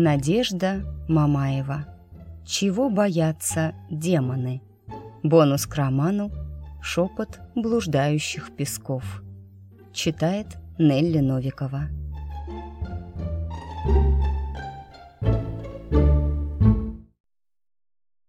Надежда Мамаева. Чего боятся демоны? Бонус к роману «Шепот блуждающих песков». Читает Нелли Новикова.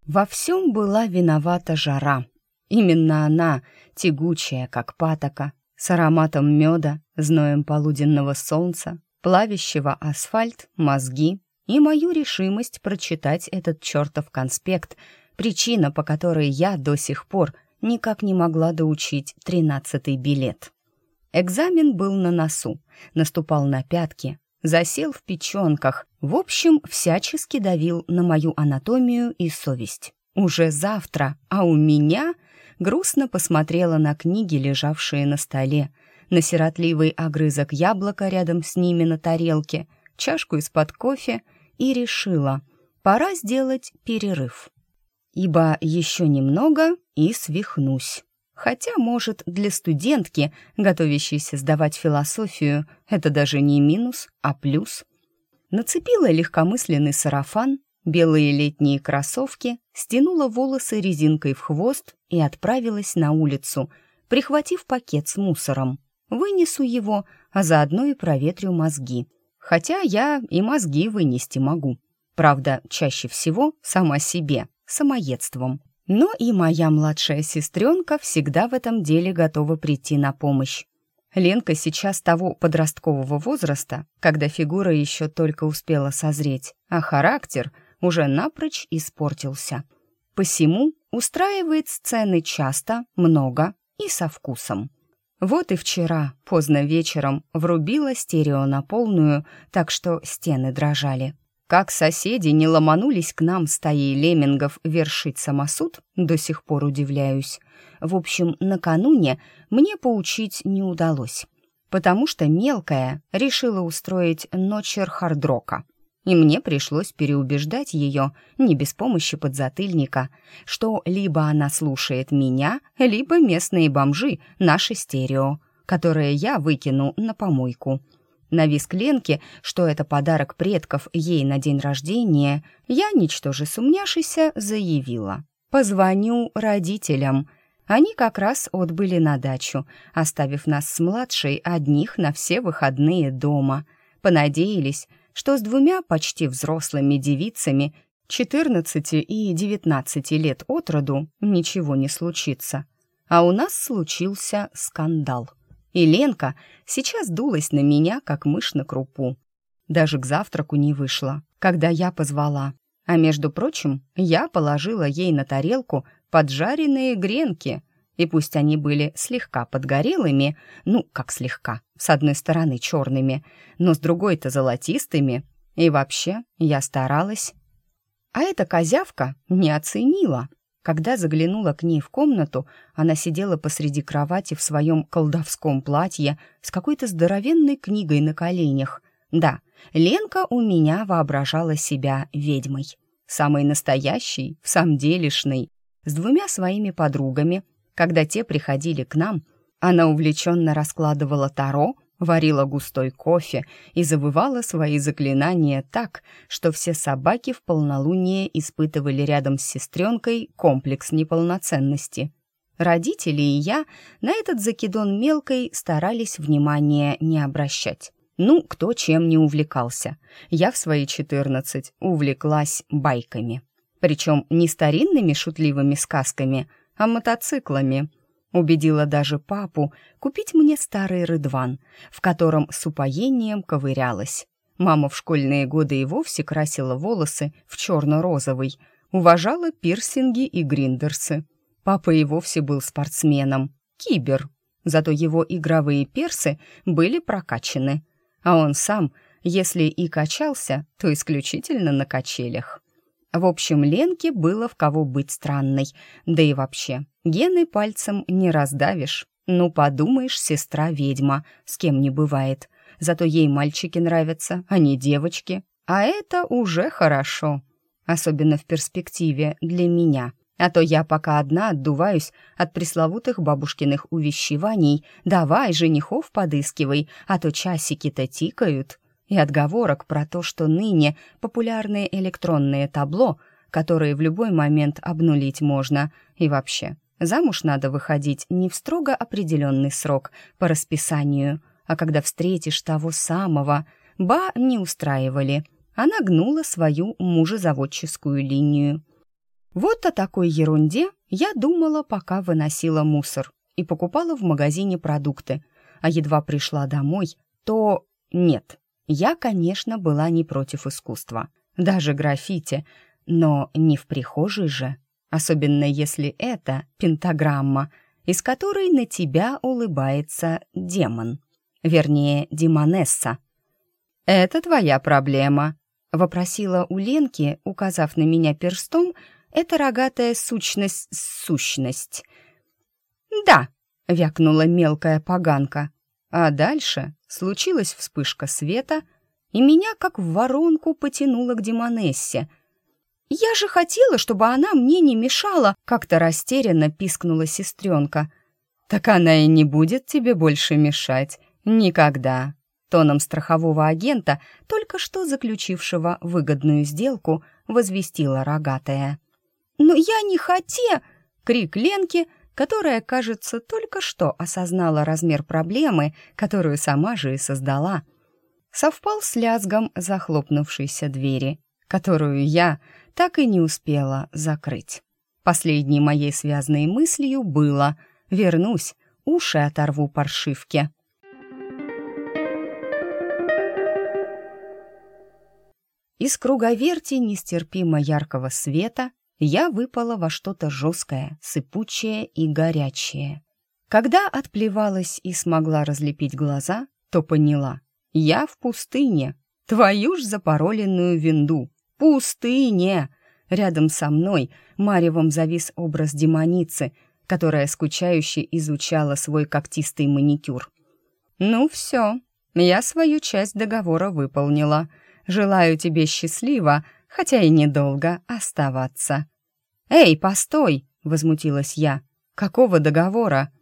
Во всем была виновата жара. Именно она, тягучая, как патока, с ароматом меда, зноем полуденного солнца, плавящего асфальт, мозги и мою решимость прочитать этот чертов конспект, причина, по которой я до сих пор никак не могла доучить тринадцатый билет. Экзамен был на носу, наступал на пятки, засел в печенках, в общем, всячески давил на мою анатомию и совесть. Уже завтра, а у меня грустно посмотрела на книги, лежавшие на столе, на сиротливый огрызок яблока рядом с ними на тарелке, чашку из-под кофе и решила, пора сделать перерыв. Ибо еще немного и свихнусь. Хотя, может, для студентки, готовящейся сдавать философию, это даже не минус, а плюс. Нацепила легкомысленный сарафан, белые летние кроссовки, стянула волосы резинкой в хвост и отправилась на улицу, прихватив пакет с мусором. Вынесу его, а заодно и проветрю мозги. Хотя я и мозги вынести могу. Правда, чаще всего сама себе, самоедством. Но и моя младшая сестренка всегда в этом деле готова прийти на помощь. Ленка сейчас того подросткового возраста, когда фигура еще только успела созреть, а характер уже напрочь испортился. Посему устраивает сцены часто, много и со вкусом. Вот и вчера, поздно вечером, врубила стерео на полную, так что стены дрожали. Как соседи не ломанулись к нам стаей леммингов вершить самосуд, до сих пор удивляюсь. В общем, накануне мне поучить не удалось, потому что мелкая решила устроить ночер хардрока — и мне пришлось переубеждать ее, не без помощи подзатыльника, что либо она слушает меня, либо местные бомжи — наше стерео, которое я выкину на помойку. На виск Ленки, что это подарок предков ей на день рождения, я, ничтоже сумняшися, заявила. «Позвоню родителям». Они как раз отбыли на дачу, оставив нас с младшей одних на все выходные дома. Понадеялись, что с двумя почти взрослыми девицами 14 и 19 лет от роду ничего не случится. А у нас случился скандал. И Ленка сейчас дулась на меня, как мышь на крупу. Даже к завтраку не вышла, когда я позвала. А между прочим, я положила ей на тарелку поджаренные гренки — и пусть они были слегка подгорелыми, ну, как слегка, с одной стороны черными, но с другой-то золотистыми, и вообще я старалась. А эта козявка не оценила. Когда заглянула к ней в комнату, она сидела посреди кровати в своем колдовском платье с какой-то здоровенной книгой на коленях. Да, Ленка у меня воображала себя ведьмой. Самой настоящей, в самом делешной, с двумя своими подругами, когда те приходили к нам, она увлеченно раскладывала таро, варила густой кофе и завывала свои заклинания так, что все собаки в полнолуние испытывали рядом с сестренкой комплекс неполноценности. Родители и я на этот закидон мелкой старались внимания не обращать. Ну, кто чем не увлекался. Я в свои четырнадцать увлеклась байками. Причем не старинными шутливыми сказками — а мотоциклами. Убедила даже папу купить мне старый рыдван, в котором с упоением ковырялась. Мама в школьные годы и вовсе красила волосы в черно-розовый, уважала пирсинги и гриндерсы. Папа и вовсе был спортсменом, кибер, зато его игровые персы были прокачаны, а он сам, если и качался, то исключительно на качелях. В общем, Ленке было в кого быть странной. Да и вообще, гены пальцем не раздавишь. Ну, подумаешь, сестра-ведьма, с кем не бывает. Зато ей мальчики нравятся, а не девочки. А это уже хорошо. Особенно в перспективе для меня. А то я пока одна отдуваюсь от пресловутых бабушкиных увещеваний. «Давай, женихов подыскивай, а то часики-то тикают». И отговорок про то, что ныне популярные электронные табло, которые в любой момент обнулить можно, и вообще, замуж надо выходить не в строго определенный срок по расписанию, а когда встретишь того самого, ба не устраивали. Она гнула свою мужезаводческую линию. Вот о такой ерунде я думала, пока выносила мусор и покупала в магазине продукты, а едва пришла домой, то нет, я, конечно, была не против искусства, даже граффити, но не в прихожей же, особенно если это пентаграмма, из которой на тебя улыбается демон, вернее, демонесса. «Это твоя проблема», — вопросила у Ленки, указав на меня перстом, «это рогатая сущность-сущность». «Да», — вякнула мелкая поганка, а дальше случилась вспышка света, и меня как в воронку потянуло к Демонессе. «Я же хотела, чтобы она мне не мешала!» — как-то растерянно пискнула сестренка. «Так она и не будет тебе больше мешать. Никогда!» Тоном страхового агента, только что заключившего выгодную сделку, возвестила рогатая. «Но я не хоте!» — крик Ленки — которая, кажется, только что осознала размер проблемы, которую сама же и создала, совпал с лязгом захлопнувшейся двери, которую я так и не успела закрыть. Последней моей связанной мыслью было «вернусь, уши оторву паршивке». Из круговерти нестерпимо яркого света я выпала во что-то жесткое, сыпучее и горячее. Когда отплевалась и смогла разлепить глаза, то поняла. Я в пустыне. Твою ж запароленную винду. Пустыне! Рядом со мной маревом завис образ демоницы, которая скучающе изучала свой когтистый маникюр. «Ну все, я свою часть договора выполнила. Желаю тебе счастливо, хотя и недолго оставаться». «Эй, постой!» — возмутилась я. «Какого договора?»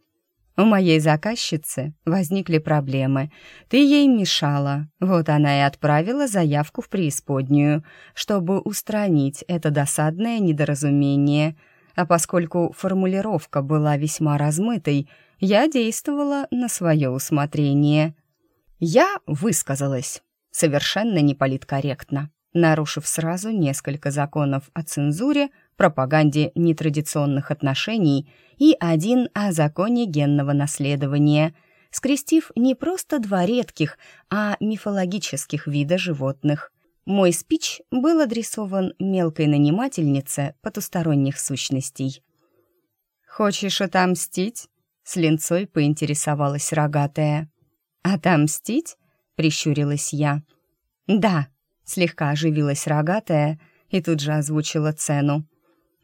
У моей заказчицы возникли проблемы. Ты ей мешала. Вот она и отправила заявку в преисподнюю, чтобы устранить это досадное недоразумение. А поскольку формулировка была весьма размытой, я действовала на свое усмотрение. Я высказалась. Совершенно неполиткорректно нарушив сразу несколько законов о цензуре, пропаганде нетрадиционных отношений и один о законе генного наследования, скрестив не просто два редких, а мифологических вида животных. Мой спич был адресован мелкой нанимательнице потусторонних сущностей. «Хочешь отомстить?» — с линцой поинтересовалась рогатая. «Отомстить?» — прищурилась я. «Да», — слегка оживилась рогатая и тут же озвучила цену.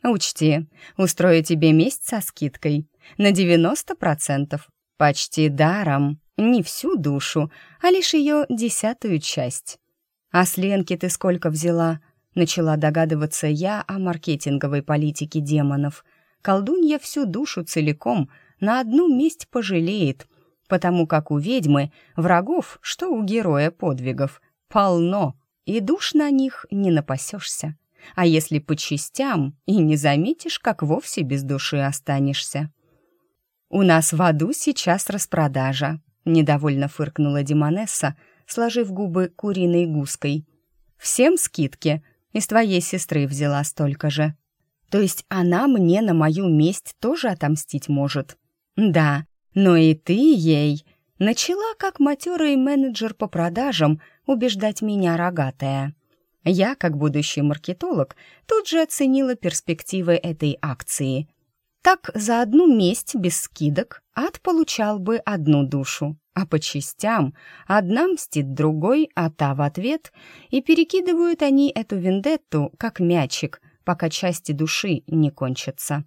Учти, устрою тебе месть со скидкой на 90%. Почти даром, не всю душу, а лишь ее десятую часть. А с Ленки ты сколько взяла? Начала догадываться я о маркетинговой политике демонов. Колдунья всю душу целиком на одну месть пожалеет, потому как у ведьмы врагов, что у героя подвигов, полно, и душ на них не напасешься а если по частям, и не заметишь, как вовсе без души останешься. «У нас в аду сейчас распродажа», — недовольно фыркнула Димонесса, сложив губы куриной гуской. «Всем скидки, из твоей сестры взяла столько же. То есть она мне на мою месть тоже отомстить может?» «Да, но и ты ей...» Начала, как матерый менеджер по продажам, убеждать меня рогатая. Я, как будущий маркетолог, тут же оценила перспективы этой акции. Так за одну месть без скидок ад получал бы одну душу, а по частям одна мстит другой, а та в ответ, и перекидывают они эту вендетту как мячик, пока части души не кончатся.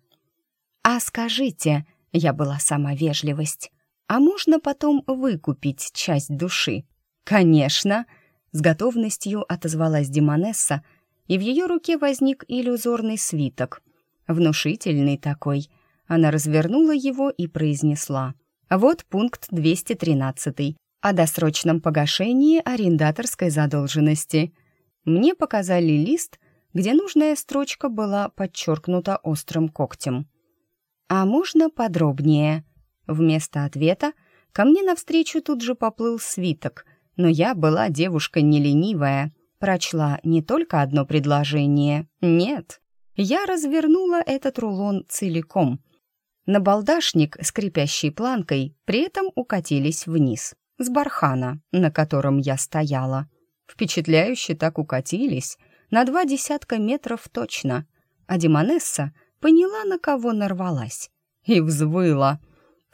«А скажите», — я была сама вежливость, «а можно потом выкупить часть души?» «Конечно», — с готовностью отозвалась Димонесса, и в ее руке возник иллюзорный свиток. Внушительный такой. Она развернула его и произнесла. «Вот пункт 213. о досрочном погашении арендаторской задолженности. Мне показали лист, где нужная строчка была подчеркнута острым когтем. «А можно подробнее?» Вместо ответа ко мне навстречу тут же поплыл свиток, но я была девушка не ленивая, прочла не только одно предложение, нет. Я развернула этот рулон целиком. На балдашник, скрипящий планкой, при этом укатились вниз, с бархана, на котором я стояла. Впечатляюще так укатились, на два десятка метров точно. А Димонесса поняла, на кого нарвалась, и взвыла.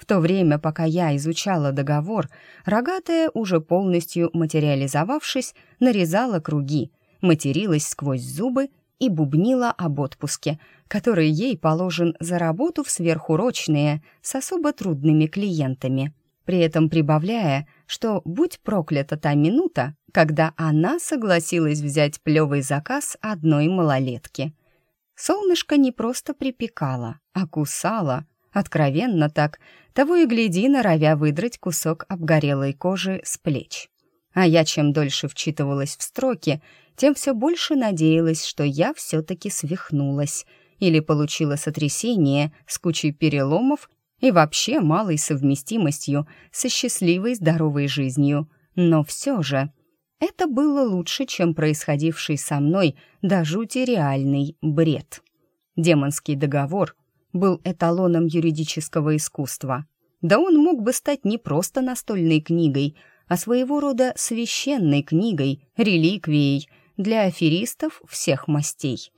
В то время, пока я изучала договор, рогатая, уже полностью материализовавшись, нарезала круги, материлась сквозь зубы и бубнила об отпуске, который ей положен за работу в сверхурочные с особо трудными клиентами, при этом прибавляя, что будь проклята та минута, когда она согласилась взять плевый заказ одной малолетки. Солнышко не просто припекало, а кусало, откровенно так, того и гляди, норовя выдрать кусок обгорелой кожи с плеч. А я чем дольше вчитывалась в строки, тем все больше надеялась, что я все-таки свихнулась или получила сотрясение с кучей переломов и вообще малой совместимостью со счастливой здоровой жизнью. Но все же это было лучше, чем происходивший со мной до жути реальный бред. Демонский договор был эталоном юридического искусства. Да он мог бы стать не просто настольной книгой, а своего рода священной книгой, реликвией для аферистов всех мастей.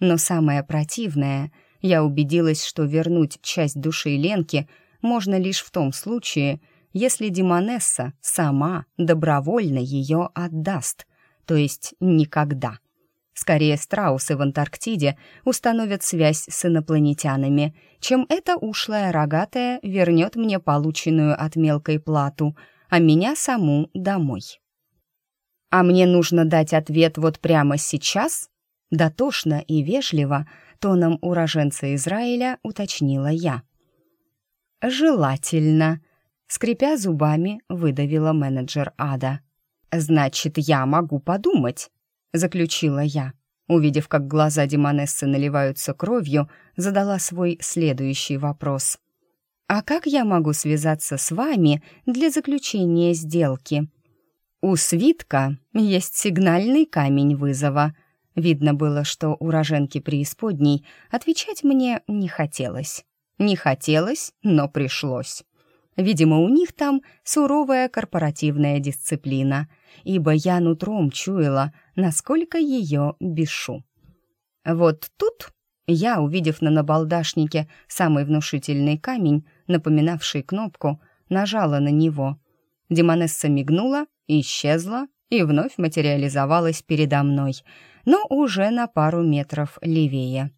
Но самое противное, я убедилась, что вернуть часть души Ленки можно лишь в том случае, если Демонесса сама добровольно ее отдаст, то есть никогда. Скорее, страусы в Антарктиде установят связь с инопланетянами, чем эта ушлая рогатая вернет мне полученную от мелкой плату, а меня саму домой. «А мне нужно дать ответ вот прямо сейчас?» Дотошно и вежливо тоном уроженца Израиля уточнила я. «Желательно», — скрипя зубами, выдавила менеджер Ада. «Значит, я могу подумать», заключила я. Увидев, как глаза Демонессы наливаются кровью, задала свой следующий вопрос. «А как я могу связаться с вами для заключения сделки?» «У свитка есть сигнальный камень вызова». Видно было, что уроженке преисподней отвечать мне не хотелось. Не хотелось, но пришлось. Видимо, у них там суровая корпоративная дисциплина, ибо я нутром чуяла, насколько ее бешу. Вот тут я, увидев на набалдашнике самый внушительный камень, напоминавший кнопку, нажала на него. Демонесса мигнула, исчезла и вновь материализовалась передо мной, но уже на пару метров левее.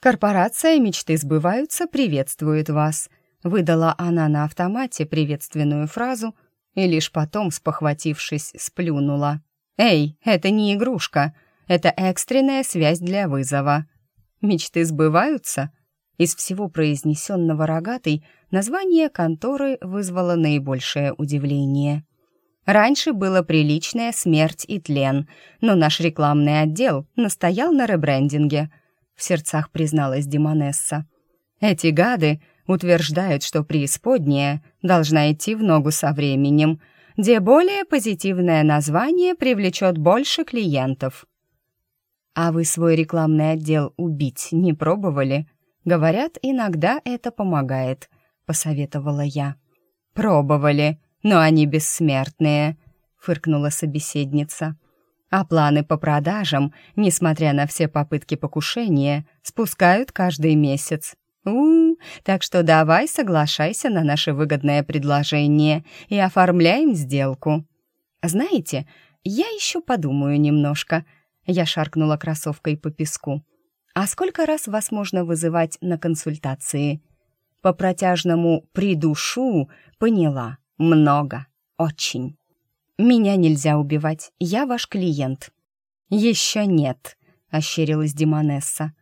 «Корпорация «Мечты сбываются» приветствует вас», выдала она на автомате приветственную фразу и лишь потом, спохватившись, сплюнула. «Эй, это не игрушка, это экстренная связь для вызова». «Мечты сбываются?» Из всего произнесенного рогатой название конторы вызвало наибольшее удивление. Раньше было приличная смерть и тлен, но наш рекламный отдел настоял на ребрендинге, в сердцах призналась Димонесса. Эти гады утверждают, что преисподняя должна идти в ногу со временем — где более позитивное название привлечет больше клиентов. А вы свой рекламный отдел убить не пробовали? Говорят, иногда это помогает, посоветовала я. Пробовали, но они бессмертные, фыркнула собеседница. А планы по продажам, несмотря на все попытки покушения, спускают каждый месяц. У, -у, -у так что давай соглашайся на наше выгодное предложение и оформляем сделку. Знаете, я еще подумаю немножко. Я шаркнула кроссовкой по песку. А сколько раз вас можно вызывать на консультации? По протяжному «придушу» поняла. Много. Очень. Меня нельзя убивать. Я ваш клиент. Еще нет, ощерилась Димонесса.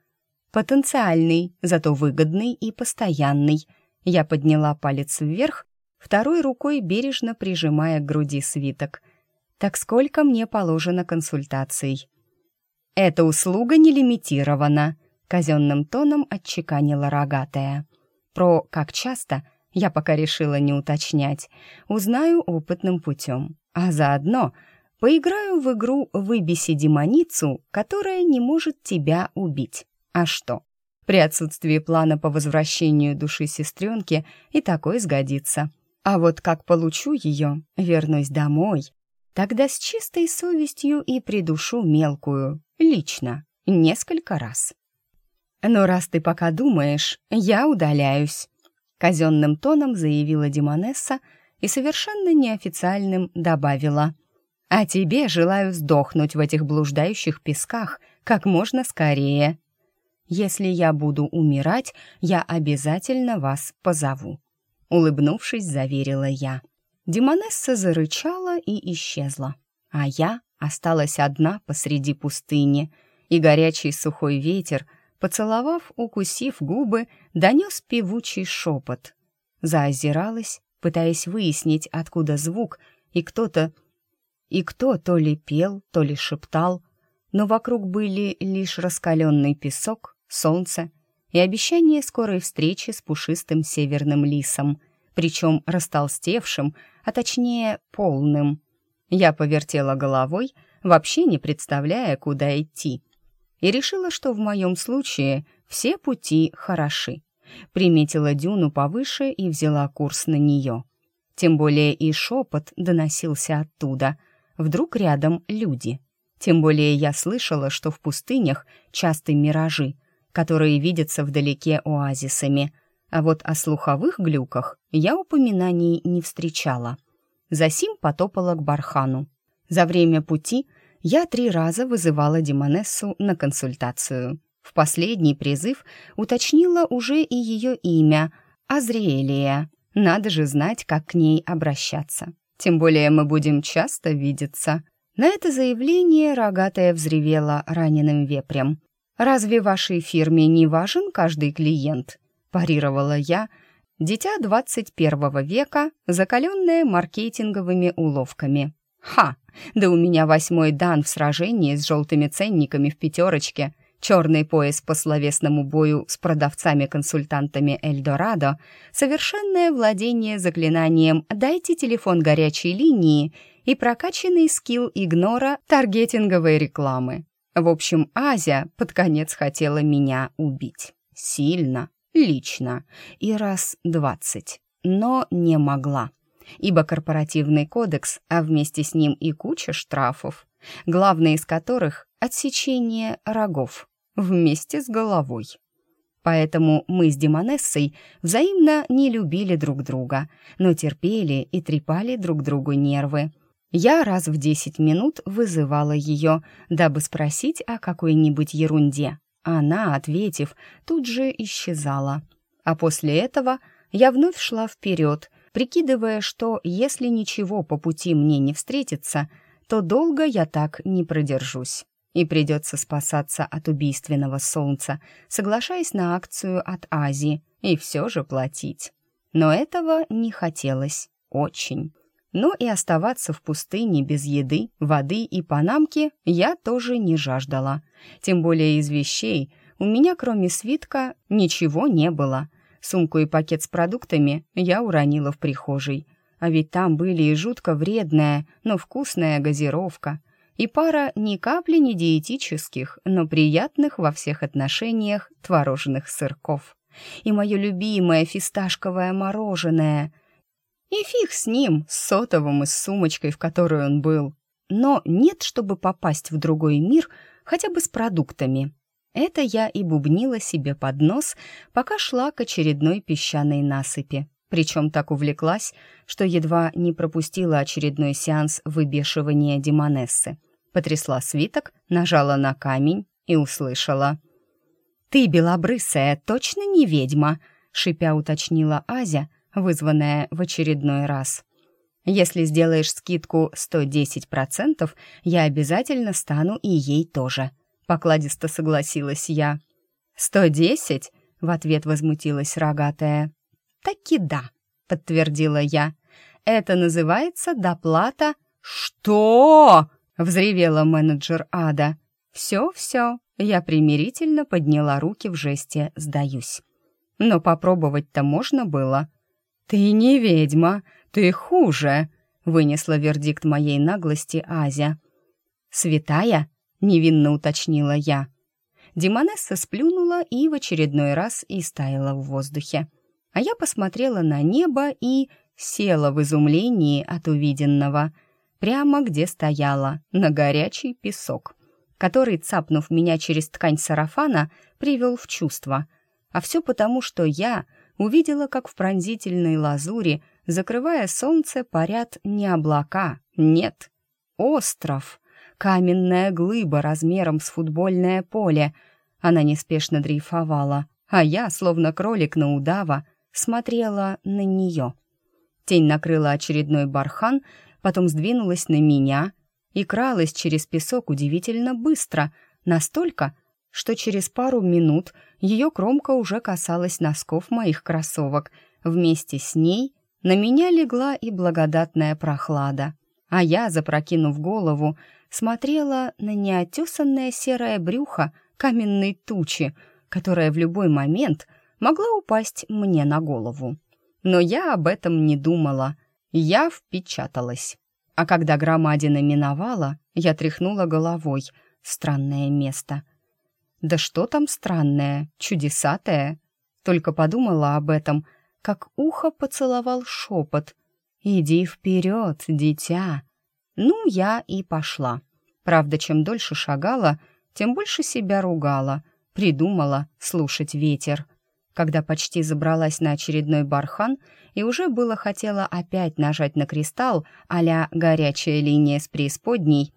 Потенциальный, зато выгодный и постоянный. Я подняла палец вверх второй рукой бережно прижимая к груди свиток. «Так сколько мне положено консультаций?» «Эта услуга не лимитирована», — казенным тоном отчеканила рогатая. «Про «как часто» я пока решила не уточнять. Узнаю опытным путем. А заодно поиграю в игру «Выбеси демоницу», которая не может тебя убить. А что? При отсутствии плана по возвращению души сестренки и такой сгодится. А вот как получу ее, вернусь домой, тогда с чистой совестью и придушу мелкую, лично, несколько раз. Но раз ты пока думаешь, я удаляюсь казенным тоном заявила Димонесса и совершенно неофициальным добавила. «А тебе желаю сдохнуть в этих блуждающих песках как можно скорее. Если я буду умирать, я обязательно вас позову», — улыбнувшись, заверила я. Димонесса зарычала и исчезла, а я осталась одна посреди пустыни, и горячий сухой ветер — поцеловав, укусив губы, донес певучий шепот. Заозиралась, пытаясь выяснить, откуда звук, и кто-то... И кто то ли пел, то ли шептал, но вокруг были лишь раскаленный песок, солнце и обещание скорой встречи с пушистым северным лисом, причем растолстевшим, а точнее полным. Я повертела головой, вообще не представляя, куда идти — и решила, что в моем случае все пути хороши. Приметила дюну повыше и взяла курс на нее. Тем более и шепот доносился оттуда. Вдруг рядом люди. Тем более я слышала, что в пустынях часты миражи, которые видятся вдалеке оазисами. А вот о слуховых глюках я упоминаний не встречала. Засим потопала к бархану. За время пути — я три раза вызывала Димонессу на консультацию. В последний призыв уточнила уже и ее имя — Азриэлия. Надо же знать, как к ней обращаться. Тем более мы будем часто видеться. На это заявление рогатая взревела раненым вепрем. «Разве вашей фирме не важен каждый клиент?» – парировала я. Дитя 21 века, закаленное маркетинговыми уловками. «Ха! Да у меня восьмой дан в сражении с желтыми ценниками в пятерочке, черный пояс по словесному бою с продавцами-консультантами Эльдорадо, совершенное владение заклинанием «дайте телефон горячей линии» и прокачанный скилл игнора таргетинговой рекламы. В общем, Азия под конец хотела меня убить. Сильно, лично и раз двадцать, но не могла ибо корпоративный кодекс, а вместе с ним и куча штрафов, главный из которых — отсечение рогов вместе с головой. Поэтому мы с Демонессой взаимно не любили друг друга, но терпели и трепали друг другу нервы. Я раз в десять минут вызывала ее, дабы спросить о какой-нибудь ерунде. Она, ответив, тут же исчезала. А после этого я вновь шла вперед, прикидывая, что если ничего по пути мне не встретится, то долго я так не продержусь. И придется спасаться от убийственного солнца, соглашаясь на акцию от Азии, и все же платить. Но этого не хотелось. Очень. Но и оставаться в пустыне без еды, воды и панамки я тоже не жаждала. Тем более из вещей у меня, кроме свитка, ничего не было — Сумку и пакет с продуктами я уронила в прихожей. А ведь там были и жутко вредная, но вкусная газировка, и пара ни капли не диетических, но приятных во всех отношениях творожных сырков. И мое любимое фисташковое мороженое. И фиг с ним, с сотовым и с сумочкой, в которой он был. Но нет, чтобы попасть в другой мир хотя бы с продуктами. Это я и бубнила себе под нос, пока шла к очередной песчаной насыпи. Причем так увлеклась, что едва не пропустила очередной сеанс выбешивания демонессы. Потрясла свиток, нажала на камень и услышала. «Ты, белобрысая, точно не ведьма?» — шипя уточнила Азя, вызванная в очередной раз. «Если сделаешь скидку 110%, я обязательно стану и ей тоже», покладисто согласилась я. «Сто десять?» — в ответ возмутилась рогатая. «Таки да», — подтвердила я. «Это называется доплата...» «Что?» — взревела менеджер ада. «Все-все», — я примирительно подняла руки в жесте «сдаюсь». Но попробовать-то можно было. «Ты не ведьма, ты хуже», — вынесла вердикт моей наглости Азя. «Святая?» — невинно уточнила я. Демонесса сплюнула и в очередной раз истаяла в воздухе. А я посмотрела на небо и села в изумлении от увиденного, прямо где стояла, на горячий песок, который, цапнув меня через ткань сарафана, привел в чувство. А все потому, что я увидела, как в пронзительной лазури, закрывая солнце, парят не облака, нет, остров, каменная глыба размером с футбольное поле. Она неспешно дрейфовала, а я, словно кролик на удава, смотрела на нее. Тень накрыла очередной бархан, потом сдвинулась на меня и кралась через песок удивительно быстро, настолько, что через пару минут ее кромка уже касалась носков моих кроссовок. Вместе с ней на меня легла и благодатная прохлада, а я, запрокинув голову, смотрела на неотесанное серое брюхо каменной тучи, которая в любой момент могла упасть мне на голову. Но я об этом не думала. Я впечаталась. А когда громадина миновала, я тряхнула головой. Странное место. Да что там странное, чудесатое? Только подумала об этом, как ухо поцеловал шепот. «Иди вперед, дитя!» Ну, я и пошла. Правда, чем дольше шагала, тем больше себя ругала, придумала слушать ветер когда почти забралась на очередной бархан и уже было хотела опять нажать на кристалл а горячая линия с преисподней,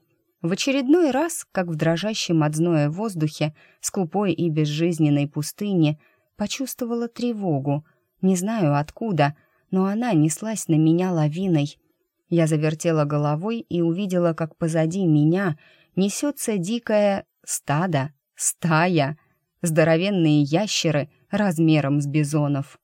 в очередной раз, как в дрожащем от зноя воздухе, скупой и безжизненной пустыне, почувствовала тревогу. Не знаю откуда, но она неслась на меня лавиной. Я завертела головой и увидела, как позади меня несется дикое стадо, стая, здоровенные ящеры — размером с бизонов.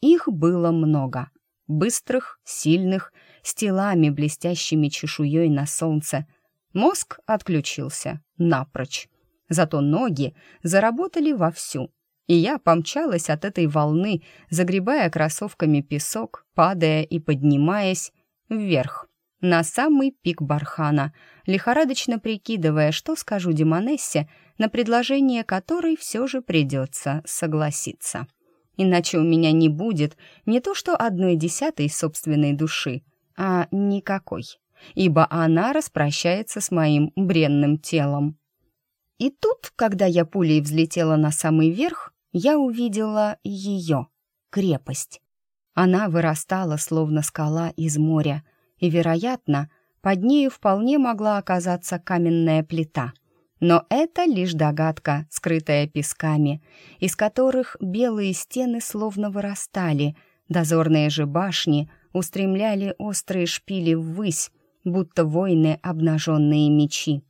Их было много. Быстрых, сильных, с телами, блестящими чешуей на солнце. Мозг отключился напрочь. Зато ноги заработали вовсю. И я помчалась от этой волны, загребая кроссовками песок, падая и поднимаясь вверх, на самый пик бархана, лихорадочно прикидывая, что скажу Демонессе, на предложение которой все же придется согласиться. Иначе у меня не будет не то что одной десятой собственной души, а никакой, ибо она распрощается с моим бренным телом. И тут, когда я пулей взлетела на самый верх, я увидела ее, крепость. Она вырастала, словно скала из моря, и, вероятно, под нею вполне могла оказаться каменная плита — но это лишь догадка, скрытая песками, из которых белые стены словно вырастали, дозорные же башни устремляли острые шпили ввысь, будто воины обнаженные мечи.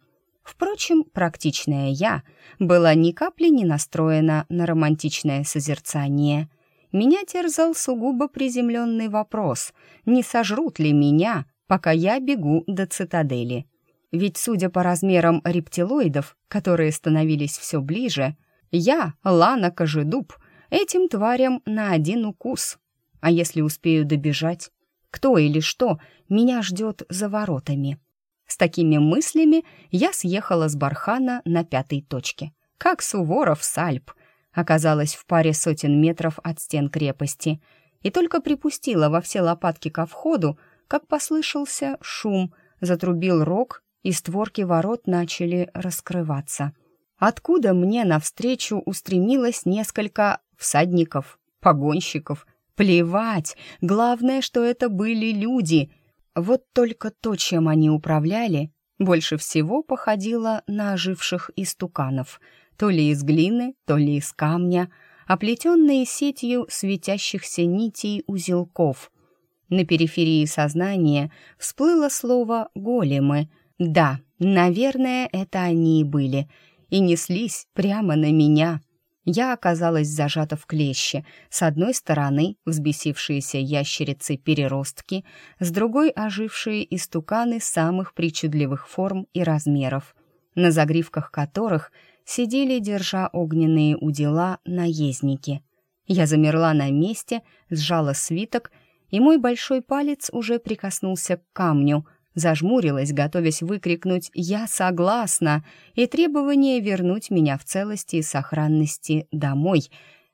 Впрочем, практичная я была ни капли не настроена на романтичное созерцание. Меня терзал сугубо приземленный вопрос, не сожрут ли меня, пока я бегу до цитадели. Ведь, судя по размерам рептилоидов, которые становились все ближе, я, Лана Кожедуб, этим тварям на один укус. А если успею добежать? Кто или что меня ждет за воротами? С такими мыслями я съехала с бархана на пятой точке. Как Суворов с Альп. Оказалась в паре сотен метров от стен крепости. И только припустила во все лопатки ко входу, как послышался шум, затрубил рог, и створки ворот начали раскрываться. Откуда мне навстречу устремилось несколько всадников, погонщиков. Плевать, главное, что это были люди. Вот только то, чем они управляли, больше всего походило на оживших истуканов, то ли из глины, то ли из камня, оплетенные сетью светящихся нитей узелков. На периферии сознания всплыло слово «големы», да, наверное, это они и были, и неслись прямо на меня. Я оказалась зажата в клеще. С одной стороны взбесившиеся ящерицы-переростки, с другой — ожившие истуканы самых причудливых форм и размеров, на загривках которых сидели, держа огненные удила, наездники. Я замерла на месте, сжала свиток, и мой большой палец уже прикоснулся к камню, зажмурилась, готовясь выкрикнуть «Я согласна!» и требование вернуть меня в целости и сохранности домой,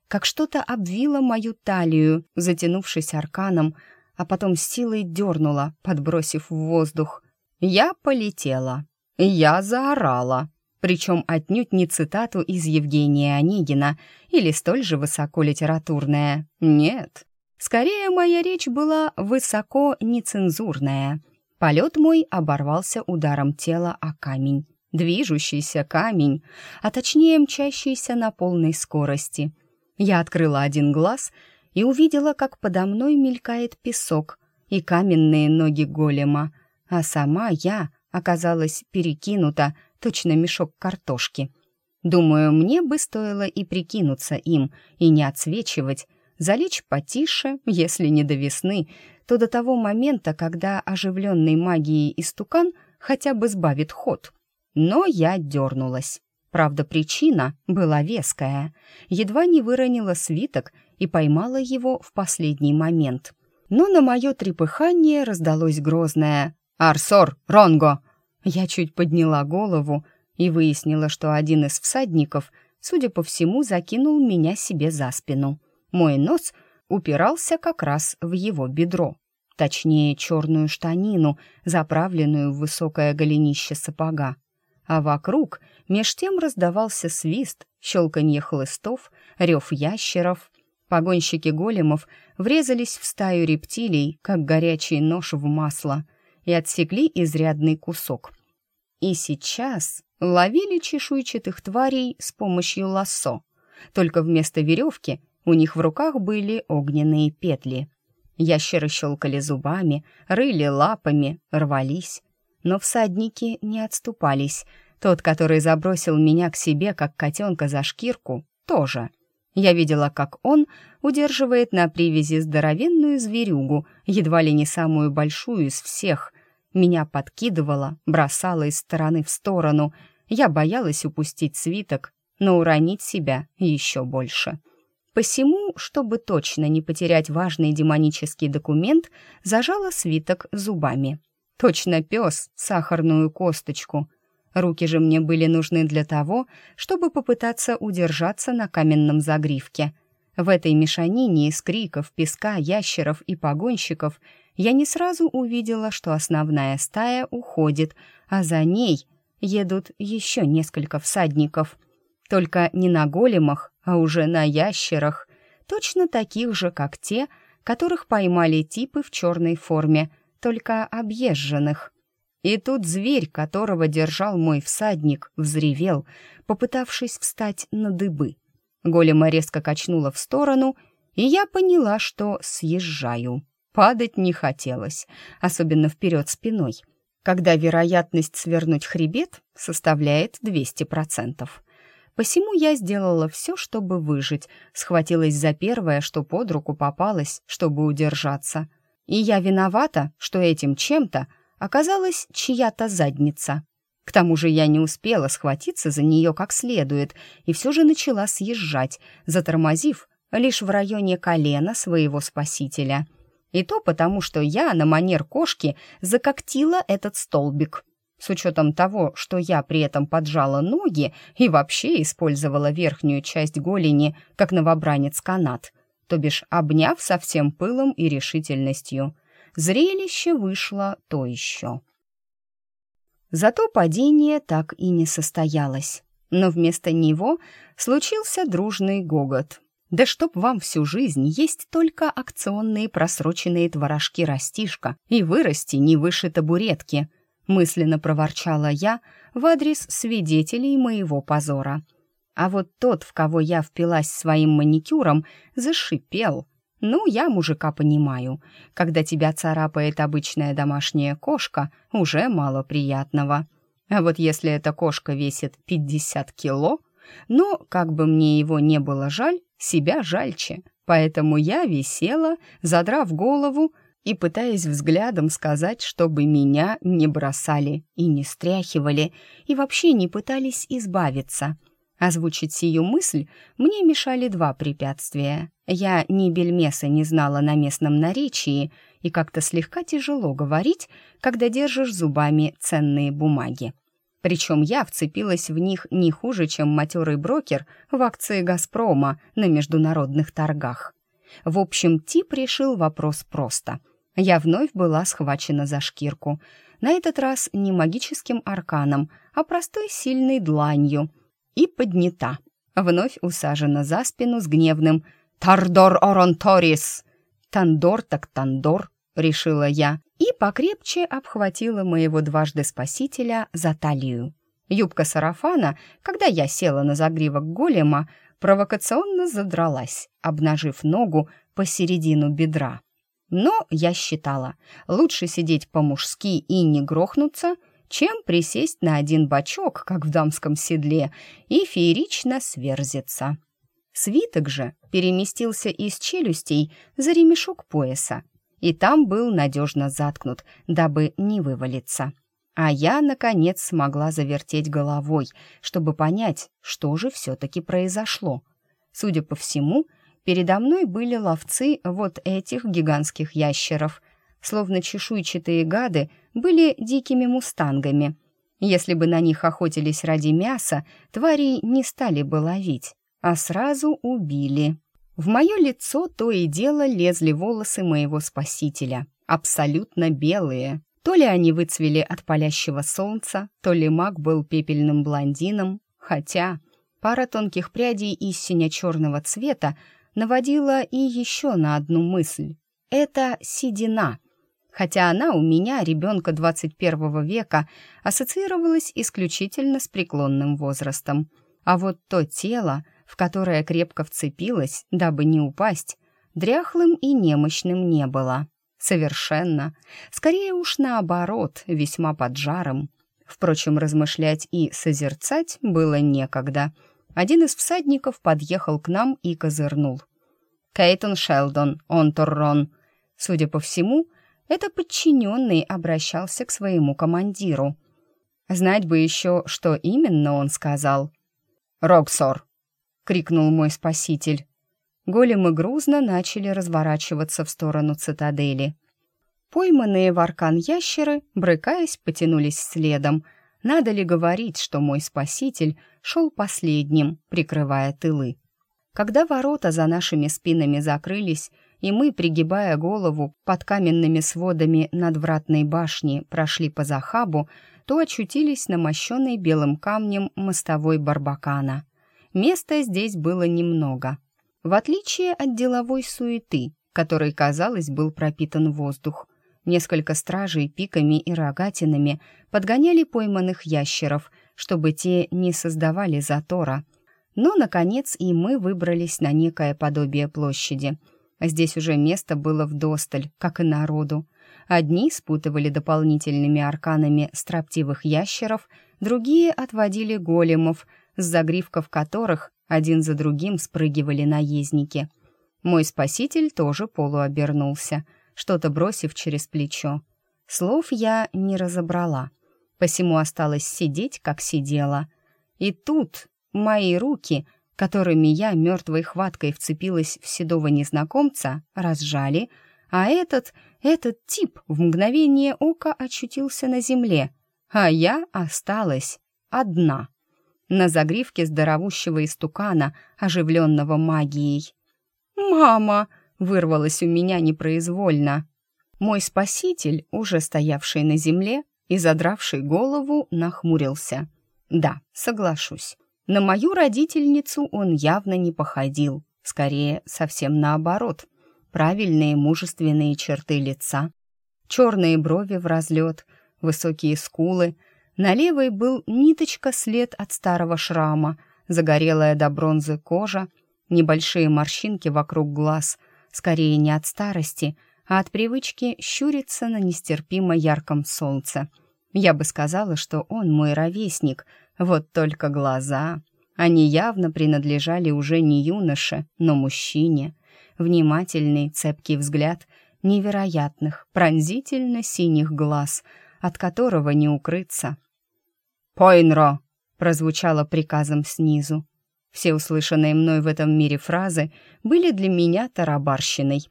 как что-то обвило мою талию, затянувшись арканом, а потом силой дернула, подбросив в воздух. Я полетела. Я заорала. Причем отнюдь не цитату из Евгения Онегина или столь же высоко литературная. Нет. Скорее, моя речь была высоко нецензурная — Полет мой оборвался ударом тела о камень. Движущийся камень, а точнее мчащийся на полной скорости. Я открыла один глаз и увидела, как подо мной мелькает песок и каменные ноги голема, а сама я оказалась перекинута, точно мешок картошки. Думаю, мне бы стоило и прикинуться им, и не отсвечивать, залечь потише, если не до весны, то до того момента, когда оживленный магией истукан хотя бы сбавит ход. Но я дернулась. Правда, причина была веская. Едва не выронила свиток и поймала его в последний момент. Но на мое трепыхание раздалось грозное «Арсор! Ронго!» Я чуть подняла голову и выяснила, что один из всадников, судя по всему, закинул меня себе за спину. Мой нос упирался как раз в его бедро точнее черную штанину, заправленную в высокое голенище сапога. А вокруг меж тем раздавался свист, щелканье хлыстов, рев ящеров. Погонщики големов врезались в стаю рептилий, как горячий нож в масло, и отсекли изрядный кусок. И сейчас ловили чешуйчатых тварей с помощью лассо. Только вместо веревки у них в руках были огненные петли — Ящеры щелкали зубами, рыли лапами, рвались. Но всадники не отступались. Тот, который забросил меня к себе, как котенка за шкирку, тоже. Я видела, как он удерживает на привязи здоровенную зверюгу, едва ли не самую большую из всех. Меня подкидывало, бросало из стороны в сторону. Я боялась упустить свиток, но уронить себя еще больше. Посему, чтобы точно не потерять важный демонический документ, зажала свиток зубами. Точно пес, сахарную косточку. Руки же мне были нужны для того, чтобы попытаться удержаться на каменном загривке. В этой мешанине из криков, песка, ящеров и погонщиков я не сразу увидела, что основная стая уходит, а за ней едут еще несколько всадников. Только не на големах, а уже на ящерах, точно таких же, как те, которых поймали типы в черной форме, только объезженных. И тут зверь, которого держал мой всадник, взревел, попытавшись встать на дыбы. Голема резко качнула в сторону, и я поняла, что съезжаю. Падать не хотелось, особенно вперед спиной, когда вероятность свернуть хребет составляет 200%. Посему я сделала все, чтобы выжить, схватилась за первое, что под руку попалось, чтобы удержаться. И я виновата, что этим чем-то оказалась чья-то задница. К тому же я не успела схватиться за нее как следует и все же начала съезжать, затормозив лишь в районе колена своего спасителя. И то потому, что я на манер кошки закоктила этот столбик — с учетом того, что я при этом поджала ноги и вообще использовала верхнюю часть голени как новобранец канат, то бишь обняв со всем пылом и решительностью. Зрелище вышло то еще. Зато падение так и не состоялось. Но вместо него случился дружный гогот. Да чтоб вам всю жизнь есть только акционные просроченные творожки-растишка и вырасти не выше табуретки — мысленно проворчала я в адрес свидетелей моего позора. А вот тот, в кого я впилась своим маникюром, зашипел. Ну, я мужика понимаю. Когда тебя царапает обычная домашняя кошка, уже мало приятного. А вот если эта кошка весит 50 кило, Но, как бы мне его не было жаль, себя жальче. Поэтому я висела, задрав голову и пытаясь взглядом сказать, чтобы меня не бросали и не стряхивали, и вообще не пытались избавиться. Озвучить сию мысль мне мешали два препятствия. Я ни бельмеса не знала на местном наречии, и как-то слегка тяжело говорить, когда держишь зубами ценные бумаги. Причем я вцепилась в них не хуже, чем матерый брокер в акции «Газпрома» на международных торгах. В общем, Тип решил вопрос просто — я вновь была схвачена за шкирку. На этот раз не магическим арканом, а простой сильной дланью. И поднята. Вновь усажена за спину с гневным «Тардор оронторис!» «Тандор так тандор», — решила я, и покрепче обхватила моего дважды спасителя за талию. Юбка сарафана, когда я села на загривок голема, провокационно задралась, обнажив ногу посередину бедра. Но я считала, лучше сидеть по-мужски и не грохнуться, чем присесть на один бочок, как в дамском седле, и феерично сверзиться. Свиток же переместился из челюстей за ремешок пояса, и там был надежно заткнут, дабы не вывалиться. А я, наконец, смогла завертеть головой, чтобы понять, что же все-таки произошло. Судя по всему, передо мной были ловцы вот этих гигантских ящеров. Словно чешуйчатые гады были дикими мустангами. Если бы на них охотились ради мяса, твари не стали бы ловить, а сразу убили. В мое лицо то и дело лезли волосы моего спасителя, абсолютно белые. То ли они выцвели от палящего солнца, то ли маг был пепельным блондином, хотя пара тонких прядей из сине-черного цвета наводила и еще на одну мысль. Это седина. Хотя она у меня, ребенка 21 века, ассоциировалась исключительно с преклонным возрастом. А вот то тело, в которое крепко вцепилась, дабы не упасть, дряхлым и немощным не было. Совершенно. Скорее уж наоборот, весьма поджаром. Впрочем, размышлять и созерцать было некогда — один из всадников подъехал к нам и козырнул. «Кейтон Шелдон, он Торрон». Судя по всему, это подчиненный обращался к своему командиру. Знать бы еще, что именно он сказал. «Роксор!» — крикнул мой спаситель. Големы грузно начали разворачиваться в сторону цитадели. Пойманные в аркан ящеры, брыкаясь, потянулись следом — надо ли говорить, что мой спаситель шел последним, прикрывая тылы? Когда ворота за нашими спинами закрылись, и мы, пригибая голову под каменными сводами надвратной башни, прошли по захабу, то очутились на мощенной белым камнем мостовой Барбакана. Места здесь было немного. В отличие от деловой суеты, которой, казалось, был пропитан воздух, Несколько стражей пиками и рогатинами подгоняли пойманных ящеров, чтобы те не создавали затора. Но, наконец, и мы выбрались на некое подобие площади. Здесь уже место было вдосталь, как и народу. Одни спутывали дополнительными арканами строптивых ящеров, другие отводили големов, с загривков которых один за другим спрыгивали наездники. Мой спаситель тоже полуобернулся — что-то бросив через плечо. Слов я не разобрала, посему осталось сидеть, как сидела. И тут мои руки, которыми я мертвой хваткой вцепилась в седого незнакомца, разжали, а этот, этот тип в мгновение ока очутился на земле, а я осталась одна на загривке здоровущего истукана, оживленного магией. «Мама!» вырвалось у меня непроизвольно. Мой спаситель, уже стоявший на земле и задравший голову, нахмурился. Да, соглашусь. На мою родительницу он явно не походил. Скорее, совсем наоборот. Правильные мужественные черты лица, черные брови в разлет, высокие скулы. На левой был ниточка след от старого шрама, загорелая до бронзы кожа, небольшие морщинки вокруг глаз — скорее не от старости, а от привычки щуриться на нестерпимо ярком солнце. Я бы сказала, что он мой ровесник, вот только глаза. Они явно принадлежали уже не юноше, но мужчине. Внимательный, цепкий взгляд невероятных, пронзительно синих глаз, от которого не укрыться. «Пойнро!» — прозвучало приказом снизу. Все услышанные мной в этом мире фразы были для меня тарабарщиной,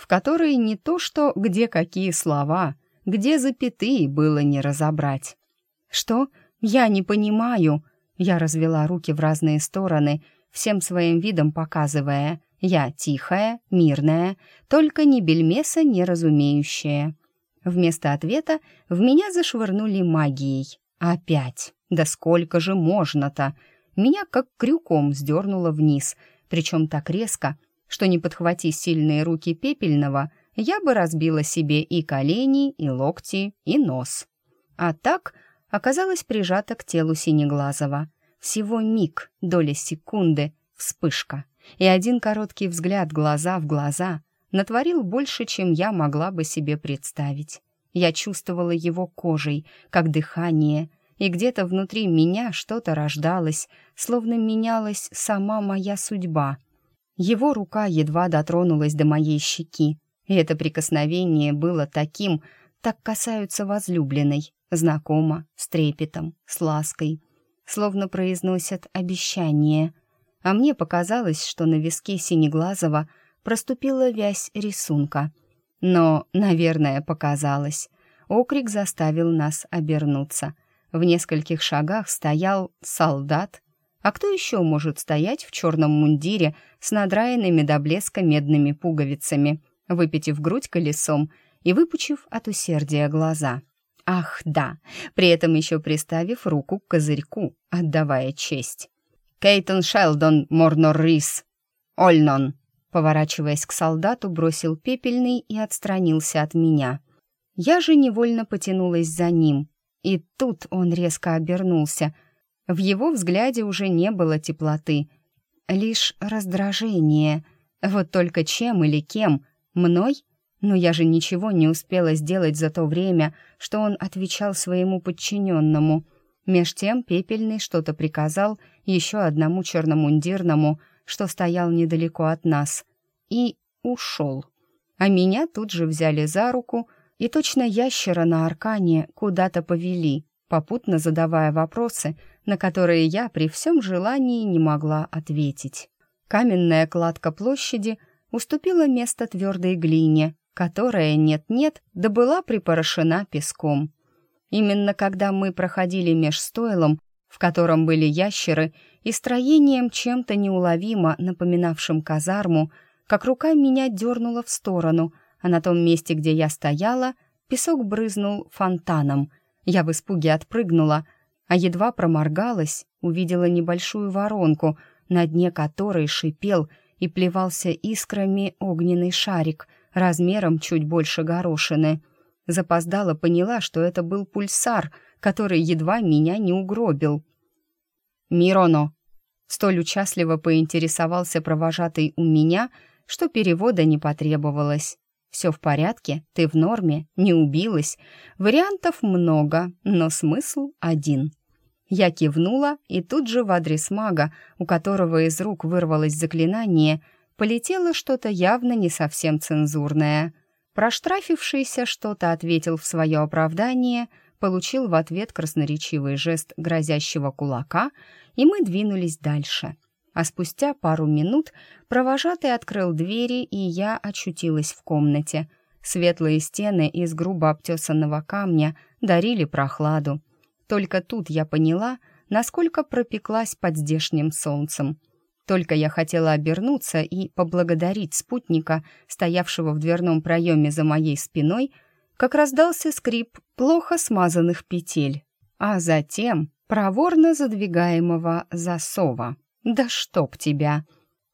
в которой не то что где какие слова, где запятые было не разобрать. «Что? Я не понимаю!» Я развела руки в разные стороны, всем своим видом показывая. Я тихая, мирная, только ни бельмеса не разумеющая. Вместо ответа в меня зашвырнули магией. Опять! Да сколько же можно-то? Меня как крюком сдернуло вниз, причем так резко, что не подхвати сильные руки пепельного, я бы разбила себе и колени, и локти, и нос. А так оказалась прижата к телу Синеглазого. Всего миг, доля секунды, вспышка. И один короткий взгляд глаза в глаза натворил больше, чем я могла бы себе представить. Я чувствовала его кожей, как дыхание, и где-то внутри меня что-то рождалось, словно менялась сама моя судьба. Его рука едва дотронулась до моей щеки, и это прикосновение было таким, так касаются возлюбленной, знакомо, с трепетом, с лаской, словно произносят обещание. А мне показалось, что на виске Синеглазого проступила вязь рисунка. Но, наверное, показалось. Окрик заставил нас обернуться. В нескольких шагах стоял солдат. А кто еще может стоять в черном мундире с надраенными до блеска медными пуговицами, выпитив грудь колесом и выпучив от усердия глаза? Ах, да, при этом еще приставив руку к козырьку, отдавая честь. «Кейтон Шелдон Морнор Рис! Ольнон!» Поворачиваясь к солдату, бросил пепельный и отстранился от меня. Я же невольно потянулась за ним. И тут он резко обернулся. В его взгляде уже не было теплоты, лишь раздражение. Вот только чем или кем? Мной? Но я же ничего не успела сделать за то время, что он отвечал своему подчиненному. Меж тем Пепельный что-то приказал еще одному черномундирному, что стоял недалеко от нас, и ушел. А меня тут же взяли за руку и точно ящера на аркане куда-то повели, попутно задавая вопросы, на которые я при всем желании не могла ответить. Каменная кладка площади уступила место твердой глине, которая нет-нет, да была припорошена песком. Именно когда мы проходили меж стойлом, в котором были ящеры, и строением чем-то неуловимо напоминавшим казарму, как рука меня дернула в сторону, а на том месте, где я стояла, песок брызнул фонтаном. Я в испуге отпрыгнула, а едва проморгалась, увидела небольшую воронку, на дне которой шипел и плевался искрами огненный шарик размером чуть больше горошины. Запоздала поняла, что это был пульсар, который едва меня не угробил. «Мироно!» Столь участливо поинтересовался провожатый у меня, что перевода не потребовалось. «Все в порядке? Ты в норме? Не убилась?» Вариантов много, но смысл один. Я кивнула, и тут же в адрес мага, у которого из рук вырвалось заклинание, полетело что-то явно не совсем цензурное. Проштрафившийся что-то ответил в свое оправдание, получил в ответ красноречивый жест грозящего кулака, и мы двинулись дальше. А спустя пару минут провожатый открыл двери, и я очутилась в комнате. Светлые стены из грубо обтесанного камня дарили прохладу. Только тут я поняла, насколько пропеклась под здешним солнцем. Только я хотела обернуться и поблагодарить спутника, стоявшего в дверном проеме за моей спиной, как раздался скрип плохо смазанных петель, а затем проворно задвигаемого засова. «Да чтоб тебя!»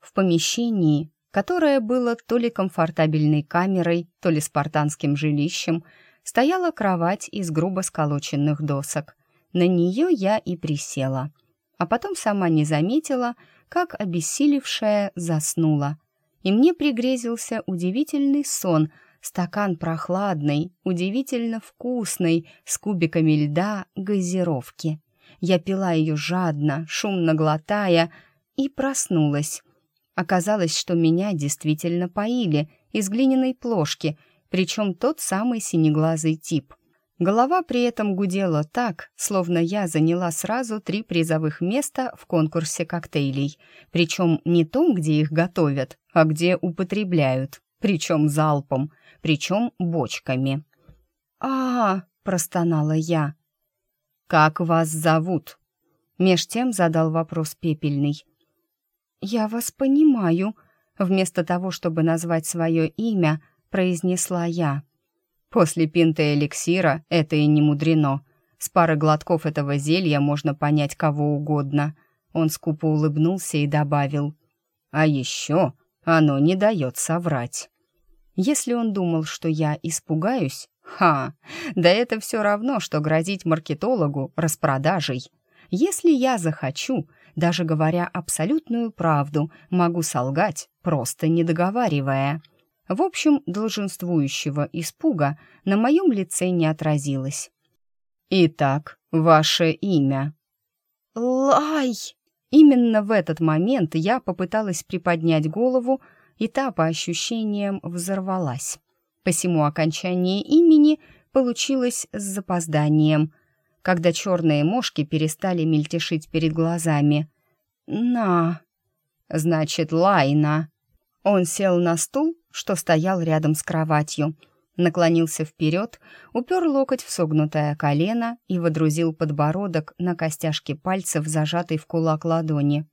В помещении, которое было то ли комфортабельной камерой, то ли спартанским жилищем, стояла кровать из грубо сколоченных досок. На нее я и присела. А потом сама не заметила, как обессилевшая заснула. И мне пригрезился удивительный сон, стакан прохладный, удивительно вкусный, с кубиками льда газировки. Я пила ее жадно, шумно глотая, и проснулась. Оказалось, что меня действительно поили из глиняной плошки, причем тот самый синеглазый тип. Голова при этом гудела так, словно я заняла сразу три призовых места в конкурсе коктейлей, причем не том, где их готовят, а где употребляют, причем залпом, причем бочками. а, -а, -а простонала я. «Как вас зовут?» Меж тем задал вопрос пепельный. «Я вас понимаю», — вместо того, чтобы назвать свое имя, произнесла я. После пинты эликсира это и не мудрено. С пары глотков этого зелья можно понять кого угодно. Он скупо улыбнулся и добавил. А еще оно не дает соврать. Если он думал, что я испугаюсь, ха, да это все равно, что грозить маркетологу распродажей. Если я захочу, даже говоря абсолютную правду, могу солгать, просто не договаривая. В общем, долженствующего испуга на моем лице не отразилось. «Итак, ваше имя?» «Лай!» Именно в этот момент я попыталась приподнять голову, и та, по ощущениям, взорвалась. Посему окончание имени получилось с запозданием, когда черные мошки перестали мельтешить перед глазами. «На!» «Значит, Лайна!» Он сел на стул, что стоял рядом с кроватью, наклонился вперед, упер локоть в согнутое колено и водрузил подбородок на костяшки пальцев, зажатой в кулак ладони.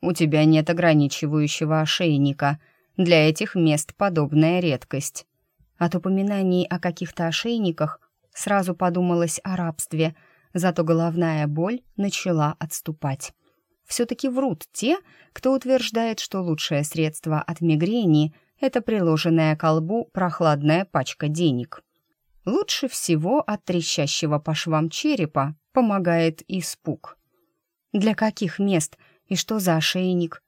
«У тебя нет ограничивающего ошейника. Для этих мест подобная редкость». От упоминаний о каких-то ошейниках сразу подумалось о рабстве, зато головная боль начала отступать. Все-таки врут те, кто утверждает, что лучшее средство от мигрени — это приложенная к колбу прохладная пачка денег. Лучше всего от трещащего по швам черепа помогает испуг. Для каких мест и что за ошейник?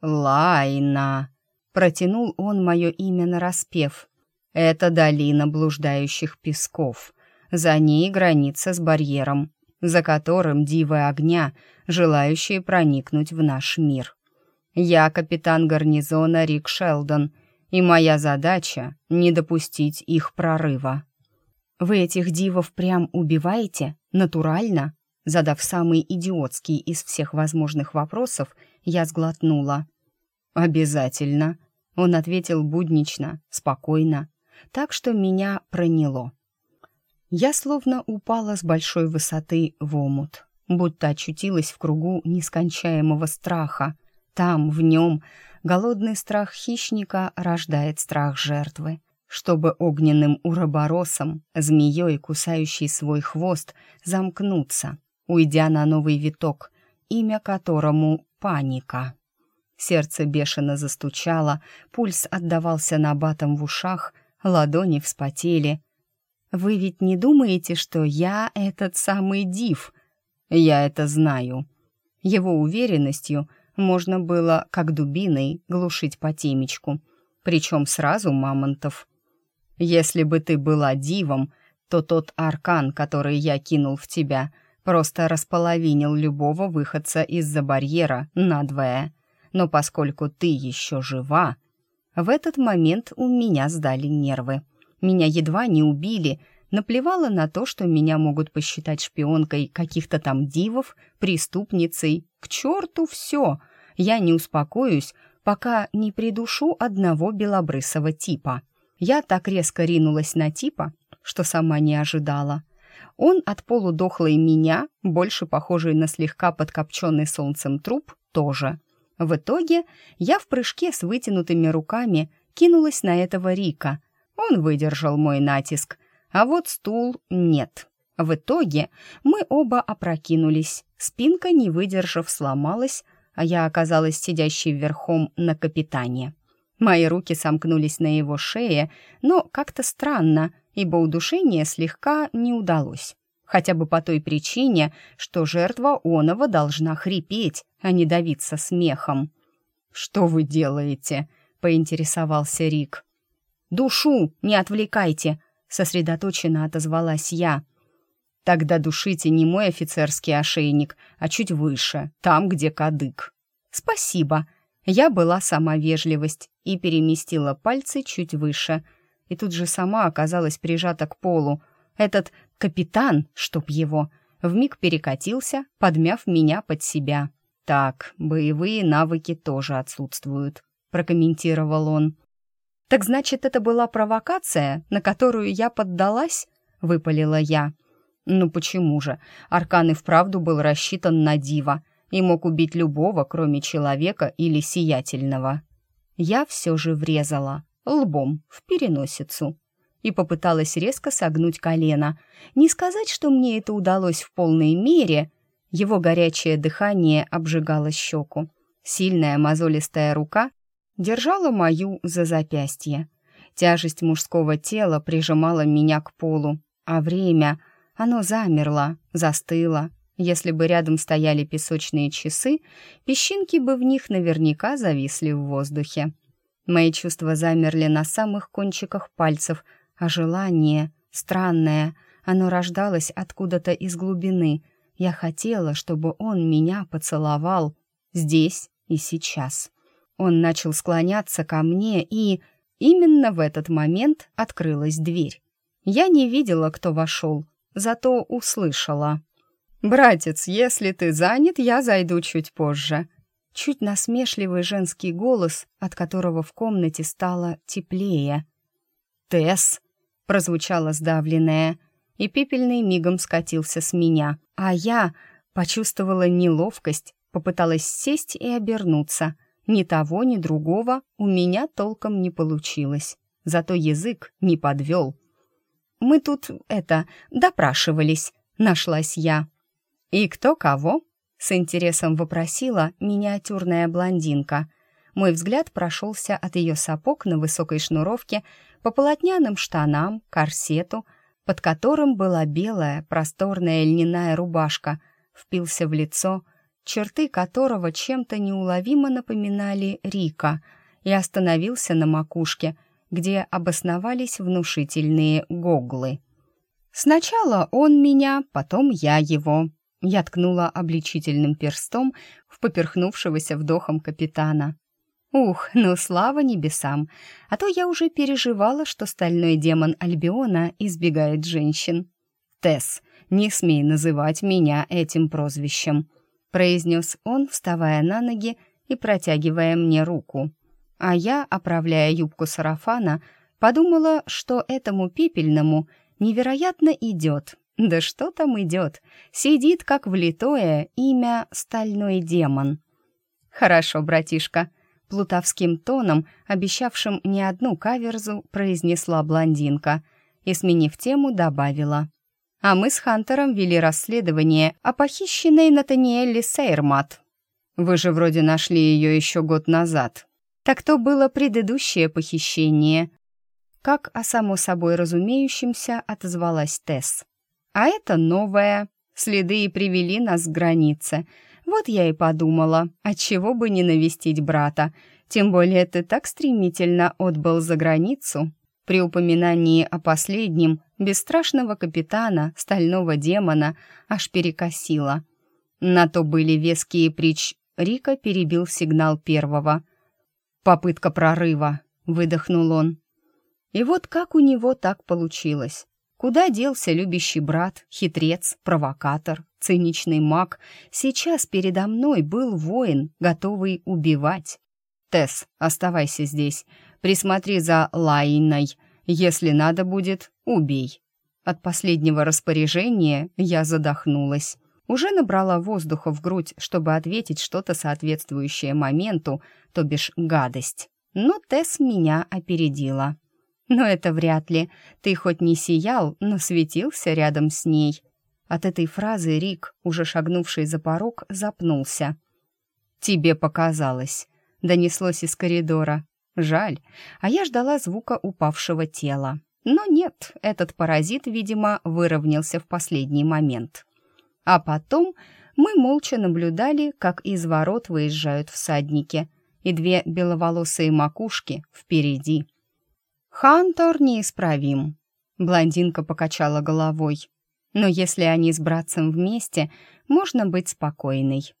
«Лайна!» — протянул он мое имя нараспев. «Это долина блуждающих песков. За ней граница с барьером за которым дивы огня, желающие проникнуть в наш мир. Я капитан гарнизона Рик Шелдон, и моя задача — не допустить их прорыва. «Вы этих дивов прям убиваете? Натурально?» Задав самый идиотский из всех возможных вопросов, я сглотнула. «Обязательно», — он ответил буднично, спокойно, так что меня проняло. Я словно упала с большой высоты в омут, будто очутилась в кругу нескончаемого страха. Там, в нем, голодный страх хищника рождает страх жертвы. Чтобы огненным уроборосом, змеей, кусающей свой хвост, замкнуться, уйдя на новый виток, имя которому — паника. Сердце бешено застучало, пульс отдавался набатом в ушах, ладони вспотели — вы ведь не думаете, что я этот самый Див? Я это знаю. Его уверенностью можно было, как дубиной, глушить по темечку. Причем сразу мамонтов. Если бы ты была Дивом, то тот аркан, который я кинул в тебя, просто располовинил любого выходца из-за барьера надвое. Но поскольку ты еще жива... В этот момент у меня сдали нервы. Меня едва не убили, наплевала на то, что меня могут посчитать шпионкой каких-то там дивов, преступницей. К черту все! Я не успокоюсь, пока не придушу одного белобрысого типа. Я так резко ринулась на типа, что сама не ожидала. Он от полудохлой меня, больше похожий на слегка подкопченный солнцем труп, тоже. В итоге я в прыжке с вытянутыми руками кинулась на этого Рика — он выдержал мой натиск, а вот стул нет. В итоге мы оба опрокинулись. Спинка, не выдержав, сломалась, а я оказалась сидящей верхом на капитане. Мои руки сомкнулись на его шее, но как-то странно, ибо удушение слегка не удалось. Хотя бы по той причине, что жертва Онова должна хрипеть, а не давиться смехом. «Что вы делаете?» — поинтересовался Рик. «Душу не отвлекайте!» — сосредоточенно отозвалась я. Тогда душите не мой офицерский ошейник, а чуть выше, там, где кадык. Спасибо. Я была сама вежливость и переместила пальцы чуть выше. И тут же сама оказалась прижата к полу. Этот капитан, чтоб его, вмиг перекатился, подмяв меня под себя. «Так, боевые навыки тоже отсутствуют», — прокомментировал он. «Так значит, это была провокация, на которую я поддалась?» — выпалила я. «Ну почему же? Аркан и вправду был рассчитан на дива и мог убить любого, кроме человека или сиятельного». Я все же врезала, лбом, в переносицу и попыталась резко согнуть колено. Не сказать, что мне это удалось в полной мере. Его горячее дыхание обжигало щеку. Сильная мозолистая рука держала мою за запястье. Тяжесть мужского тела прижимала меня к полу, а время, оно замерло, застыло. Если бы рядом стояли песочные часы, песчинки бы в них наверняка зависли в воздухе. Мои чувства замерли на самых кончиках пальцев — а желание, странное, оно рождалось откуда-то из глубины. Я хотела, чтобы он меня поцеловал здесь и сейчас. Он начал склоняться ко мне, и именно в этот момент открылась дверь. Я не видела, кто вошел, зато услышала. «Братец, если ты занят, я зайду чуть позже». Чуть насмешливый женский голос, от которого в комнате стало теплее. «Тесс!» прозвучало сдавленное, и пепельный мигом скатился с меня, а я почувствовала неловкость, попыталась сесть и обернуться. Ни того, ни другого у меня толком не получилось, зато язык не подвел. «Мы тут, это, допрашивались», — нашлась я. «И кто кого?» — с интересом вопросила миниатюрная блондинка. Мой взгляд прошелся от ее сапог на высокой шнуровке по полотняным штанам, корсету, под которым была белая просторная льняная рубашка, впился в лицо, черты которого чем-то неуловимо напоминали Рика, и остановился на макушке, где обосновались внушительные гоглы. Сначала он меня, потом я его. Я ткнула обличительным перстом в поперхнувшегося вдохом капитана. Ух, ну слава небесам! А то я уже переживала, что стальной демон Альбиона избегает женщин. «Тесс, не смей называть меня этим прозвищем», — произнес он, вставая на ноги и протягивая мне руку. А я, оправляя юбку сарафана, подумала, что этому пепельному невероятно идет. Да что там идет? Сидит, как влитое, имя «Стальной демон». «Хорошо, братишка», плутовским тоном, обещавшим не одну каверзу, произнесла блондинка и, сменив тему, добавила. «А мы с Хантером вели расследование о похищенной Натаниэле Сейрмат. Вы же вроде нашли ее еще год назад. Так то было предыдущее похищение». Как о само собой разумеющемся отозвалась Тесс. «А это новое. Следы и привели нас к границе». Вот я и подумала, отчего бы не навестить брата, тем более ты так стремительно отбыл за границу. При упоминании о последнем бесстрашного капитана, стального демона, аж перекосило. На то были веские притч. Рика перебил сигнал первого. «Попытка прорыва», — выдохнул он. И вот как у него так получилось. Куда делся любящий брат, хитрец, провокатор, циничный маг? Сейчас передо мной был воин, готовый убивать. «Тесс, оставайся здесь. Присмотри за Лайной. Если надо будет, убей». От последнего распоряжения я задохнулась. Уже набрала воздуха в грудь, чтобы ответить что-то соответствующее моменту, то бишь гадость. Но Тесс меня опередила. Но это вряд ли. Ты хоть не сиял, но светился рядом с ней. От этой фразы Рик, уже шагнувший за порог, запнулся. «Тебе показалось», — донеслось из коридора. «Жаль, а я ждала звука упавшего тела. Но нет, этот паразит, видимо, выровнялся в последний момент. А потом мы молча наблюдали, как из ворот выезжают всадники, и две беловолосые макушки впереди — «Хантор неисправим», — блондинка покачала головой. Но если они с братцем вместе, можно быть спокойной.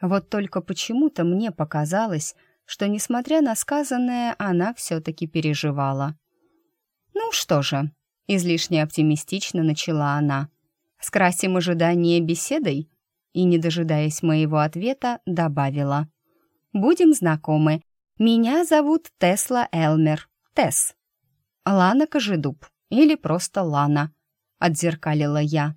Вот только почему-то мне показалось, что, несмотря на сказанное, она все-таки переживала. «Ну что же», — излишне оптимистично начала она, «скрасим ожидание беседой?» И, не дожидаясь моего ответа, добавила. «Будем знакомы. Меня зовут Тесла Элмер. Тесс. Лана Кожедуб. Или просто Лана», — отзеркалила я.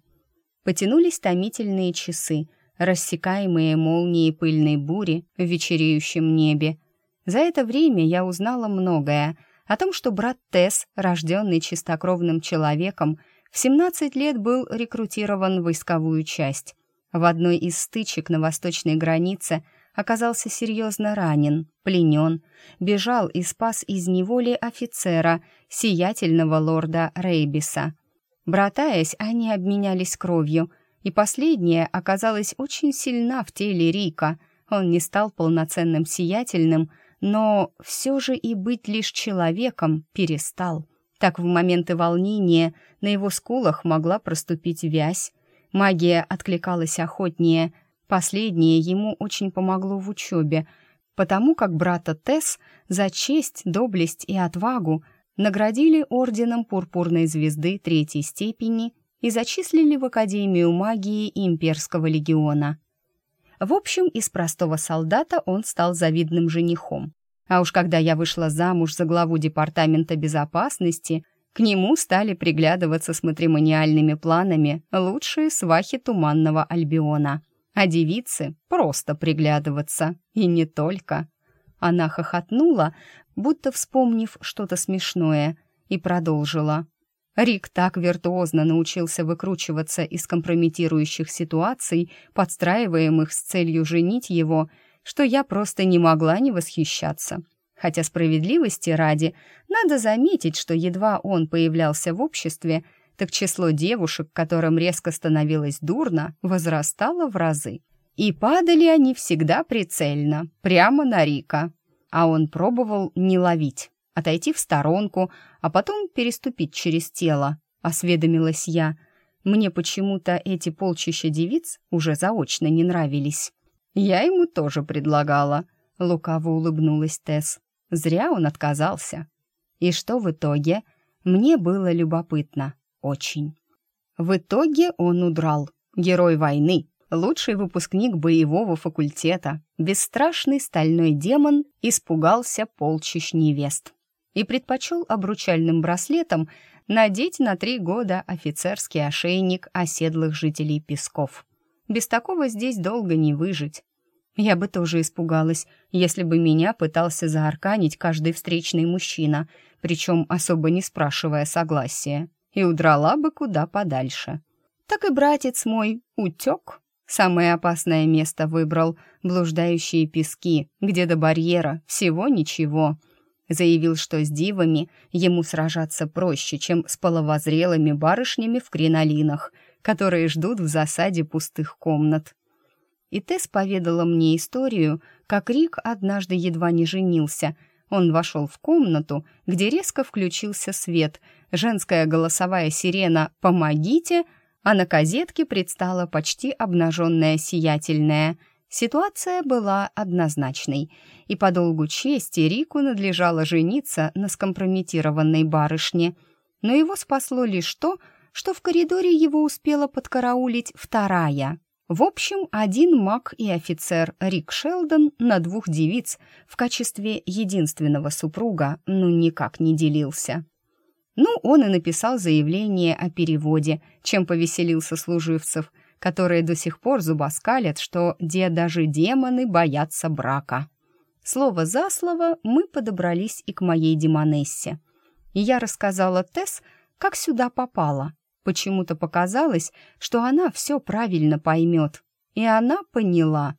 Потянулись томительные часы, рассекаемые молнией пыльной бури в вечереющем небе. За это время я узнала многое о том, что брат Тесс, рожденный чистокровным человеком, в 17 лет был рекрутирован в войсковую часть. В одной из стычек на восточной границе оказался серьезно ранен, пленен, бежал и спас из неволи офицера, сиятельного лорда Рейбиса. Братаясь, они обменялись кровью — и последняя оказалась очень сильна в теле Рика. Он не стал полноценным сиятельным, но все же и быть лишь человеком перестал. Так в моменты волнения на его скулах могла проступить вязь. Магия откликалась охотнее. Последнее ему очень помогло в учебе, потому как брата Тесс за честь, доблесть и отвагу наградили орденом Пурпурной звезды третьей степени и зачислили в Академию магии Имперского легиона. В общем, из простого солдата он стал завидным женихом. А уж когда я вышла замуж за главу Департамента безопасности, к нему стали приглядываться с матримониальными планами лучшие свахи Туманного Альбиона. А девицы просто приглядываться. И не только. Она хохотнула, будто вспомнив что-то смешное, и продолжила. Рик так виртуозно научился выкручиваться из компрометирующих ситуаций, подстраиваемых с целью женить его, что я просто не могла не восхищаться. Хотя справедливости ради, надо заметить, что едва он появлялся в обществе, так число девушек, которым резко становилось дурно, возрастало в разы. И падали они всегда прицельно, прямо на Рика. А он пробовал не ловить отойти в сторонку, а потом переступить через тело, осведомилась я. Мне почему-то эти полчища девиц уже заочно не нравились. Я ему тоже предлагала, лукаво улыбнулась Тесс. Зря он отказался. И что в итоге? Мне было любопытно. Очень. В итоге он удрал. Герой войны, лучший выпускник боевого факультета, бесстрашный стальной демон испугался полчищ невест и предпочел обручальным браслетом надеть на три года офицерский ошейник оседлых жителей Песков. Без такого здесь долго не выжить. Я бы тоже испугалась, если бы меня пытался заарканить каждый встречный мужчина, причем особо не спрашивая согласия, и удрала бы куда подальше. Так и братец мой утек. Самое опасное место выбрал — блуждающие пески, где до барьера всего ничего — Заявил, что с дивами ему сражаться проще, чем с половозрелыми барышнями в кринолинах, которые ждут в засаде пустых комнат. И Тесс поведала мне историю, как Рик однажды едва не женился. Он вошел в комнату, где резко включился свет, женская голосовая сирена «Помогите!», а на козетке предстала почти обнаженная сиятельная – Ситуация была однозначной, и по долгу чести Рику надлежало жениться на скомпрометированной барышне. Но его спасло лишь то, что в коридоре его успела подкараулить вторая. В общем, один маг и офицер Рик Шелдон на двух девиц в качестве единственного супруга ну никак не делился. Ну, он и написал заявление о переводе, чем повеселил сослуживцев – которые до сих пор зубоскалят, что где даже демоны боятся брака. Слово за слово мы подобрались и к моей демонессе. И я рассказала Тесс, как сюда попала. Почему-то показалось, что она все правильно поймет. И она поняла.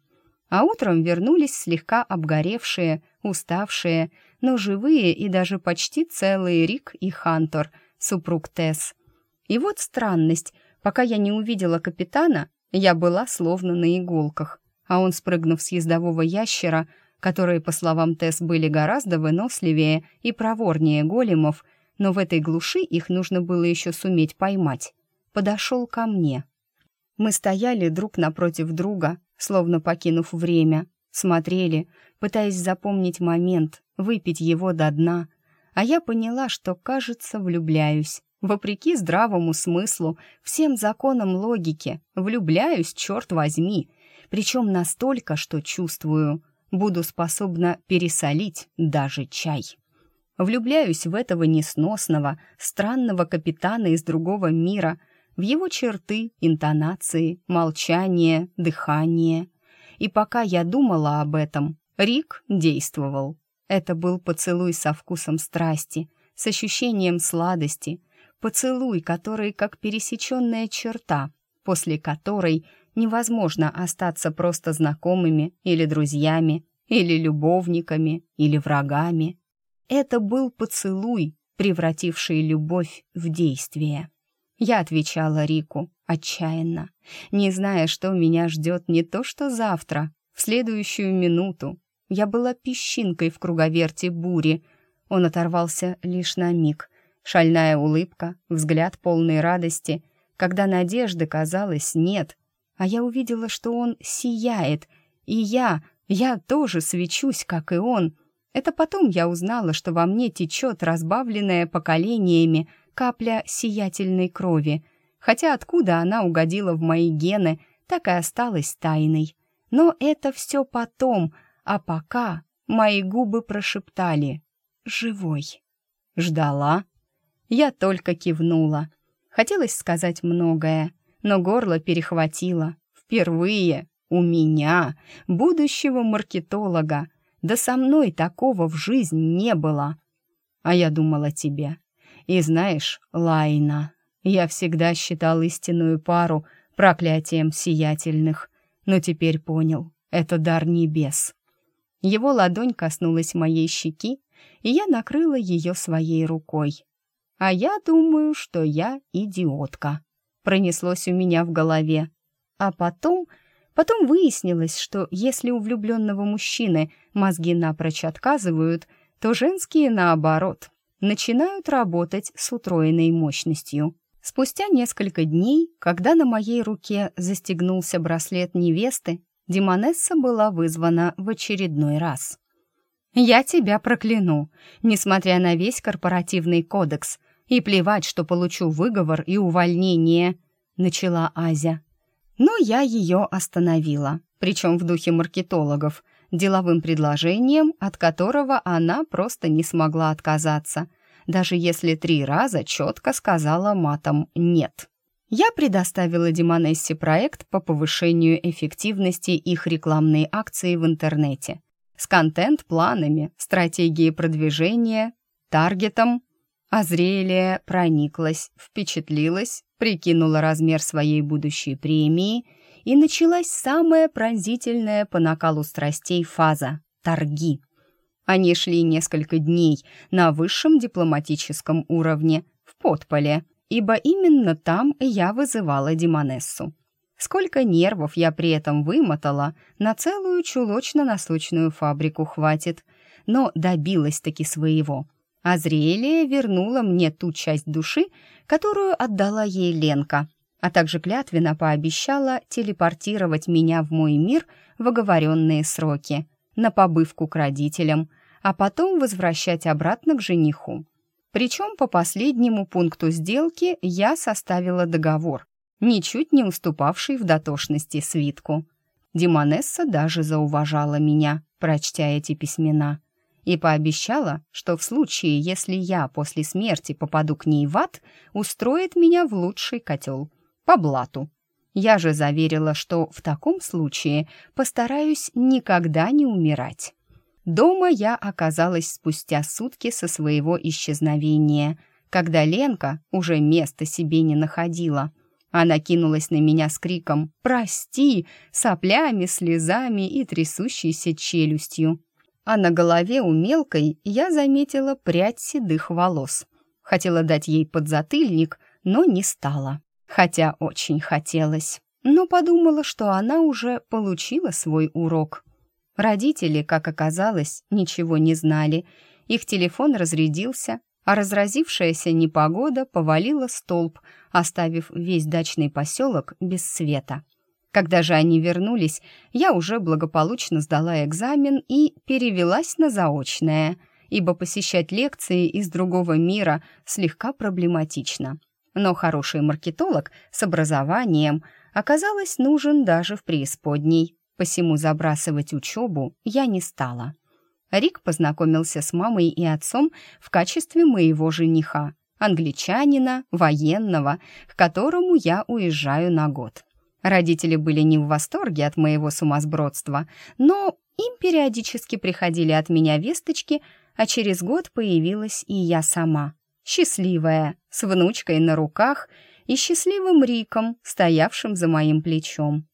А утром вернулись слегка обгоревшие, уставшие, но живые и даже почти целые Рик и Хантор, супруг Тесс. И вот странность — Пока я не увидела капитана, я была словно на иголках, а он, спрыгнув с ездового ящера, которые, по словам Тесс, были гораздо выносливее и проворнее големов, но в этой глуши их нужно было еще суметь поймать, подошел ко мне. Мы стояли друг напротив друга, словно покинув время, смотрели, пытаясь запомнить момент, выпить его до дна, а я поняла, что, кажется, влюбляюсь. Вопреки здравому смыслу, всем законам логики, влюбляюсь, черт возьми, причем настолько, что чувствую, буду способна пересолить даже чай. Влюбляюсь в этого несносного, странного капитана из другого мира, в его черты, интонации, молчание, дыхание. И пока я думала об этом, Рик действовал. Это был поцелуй со вкусом страсти, с ощущением сладости, поцелуй, который как пересеченная черта, после которой невозможно остаться просто знакомыми или друзьями, или любовниками, или врагами. Это был поцелуй, превративший любовь в действие. Я отвечала Рику отчаянно, не зная, что меня ждет не то что завтра, в следующую минуту. Я была песчинкой в круговерте бури. Он оторвался лишь на миг. Шальная улыбка, взгляд полной радости, когда надежды, казалось, нет. А я увидела, что он сияет, и я, я тоже свечусь, как и он — это потом я узнала, что во мне течет разбавленная поколениями капля сиятельной крови, хотя откуда она угодила в мои гены, так и осталась тайной. Но это все потом, а пока мои губы прошептали «Живой». Ждала. Я только кивнула. Хотелось сказать многое, но горло перехватило. Впервые у меня, будущего маркетолога, да со мной такого в жизни не было. А я думала тебе. И знаешь, Лайна, я всегда считал истинную пару проклятием сиятельных, но теперь понял, это дар небес. Его ладонь коснулась моей щеки, и я накрыла ее своей рукой. А я думаю, что я идиотка. Пронеслось у меня в голове. А потом Потом выяснилось, что если у влюбленного мужчины мозги напрочь отказывают, то женские, наоборот, начинают работать с утроенной мощностью. Спустя несколько дней, когда на моей руке застегнулся браслет невесты, Демонесса была вызвана в очередной раз. «Я тебя прокляну, несмотря на весь корпоративный кодекс, и плевать, что получу выговор и увольнение», — начала Азя. Но я ее остановила, причем в духе маркетологов, деловым предложением, от которого она просто не смогла отказаться, даже если три раза четко сказала матом «нет». Я предоставила Демонессе проект по повышению эффективности их рекламной акции в интернете с контент-планами, стратегией продвижения, таргетом. Азрелия прониклась, впечатлилась прикинула размер своей будущей премии, и началась самая пронзительная по накалу страстей фаза — торги. Они шли несколько дней на высшем дипломатическом уровне, в подполе, ибо именно там я вызывала Димонессу. Сколько нервов я при этом вымотала, на целую чулочно-носочную фабрику хватит, но добилась-таки своего — Азриэлия вернула мне ту часть души, которую отдала ей Ленка, а также клятвенно пообещала телепортировать меня в мой мир в оговоренные сроки, на побывку к родителям, а потом возвращать обратно к жениху. Причем по последнему пункту сделки я составила договор, ничуть не уступавший в дотошности свитку. Димонесса даже зауважала меня, прочтя эти письмена и пообещала, что в случае, если я после смерти попаду к ней в ад, устроит меня в лучший котел, по блату. Я же заверила, что в таком случае постараюсь никогда не умирать. Дома я оказалась спустя сутки со своего исчезновения, когда Ленка уже места себе не находила. Она кинулась на меня с криком «Прости!» соплями, слезами и трясущейся челюстью а на голове у мелкой я заметила прядь седых волос. Хотела дать ей подзатыльник, но не стала, хотя очень хотелось. Но подумала, что она уже получила свой урок. Родители, как оказалось, ничего не знали. Их телефон разрядился, а разразившаяся непогода повалила столб, оставив весь дачный поселок без света. Когда же они вернулись, я уже благополучно сдала экзамен и перевелась на заочное, ибо посещать лекции из другого мира слегка проблематично. Но хороший маркетолог с образованием оказалось нужен даже в преисподней, посему забрасывать учебу я не стала. Рик познакомился с мамой и отцом в качестве моего жениха, англичанина, военного, к которому я уезжаю на год. Родители были не в восторге от моего сумасбродства, но им периодически приходили от меня весточки, а через год появилась и я сама, счастливая, с внучкой на руках и счастливым Риком, стоявшим за моим плечом.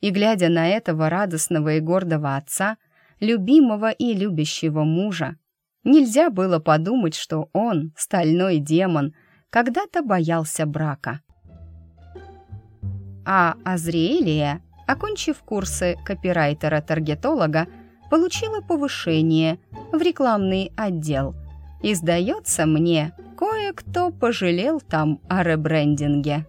И глядя на этого радостного и гордого отца, любимого и любящего мужа. Нельзя было подумать, что он, стальной демон, когда-то боялся брака. А Азриэлия, окончив курсы копирайтера-таргетолога, получила повышение в рекламный отдел. И, сдается мне, кое-кто пожалел там о ребрендинге.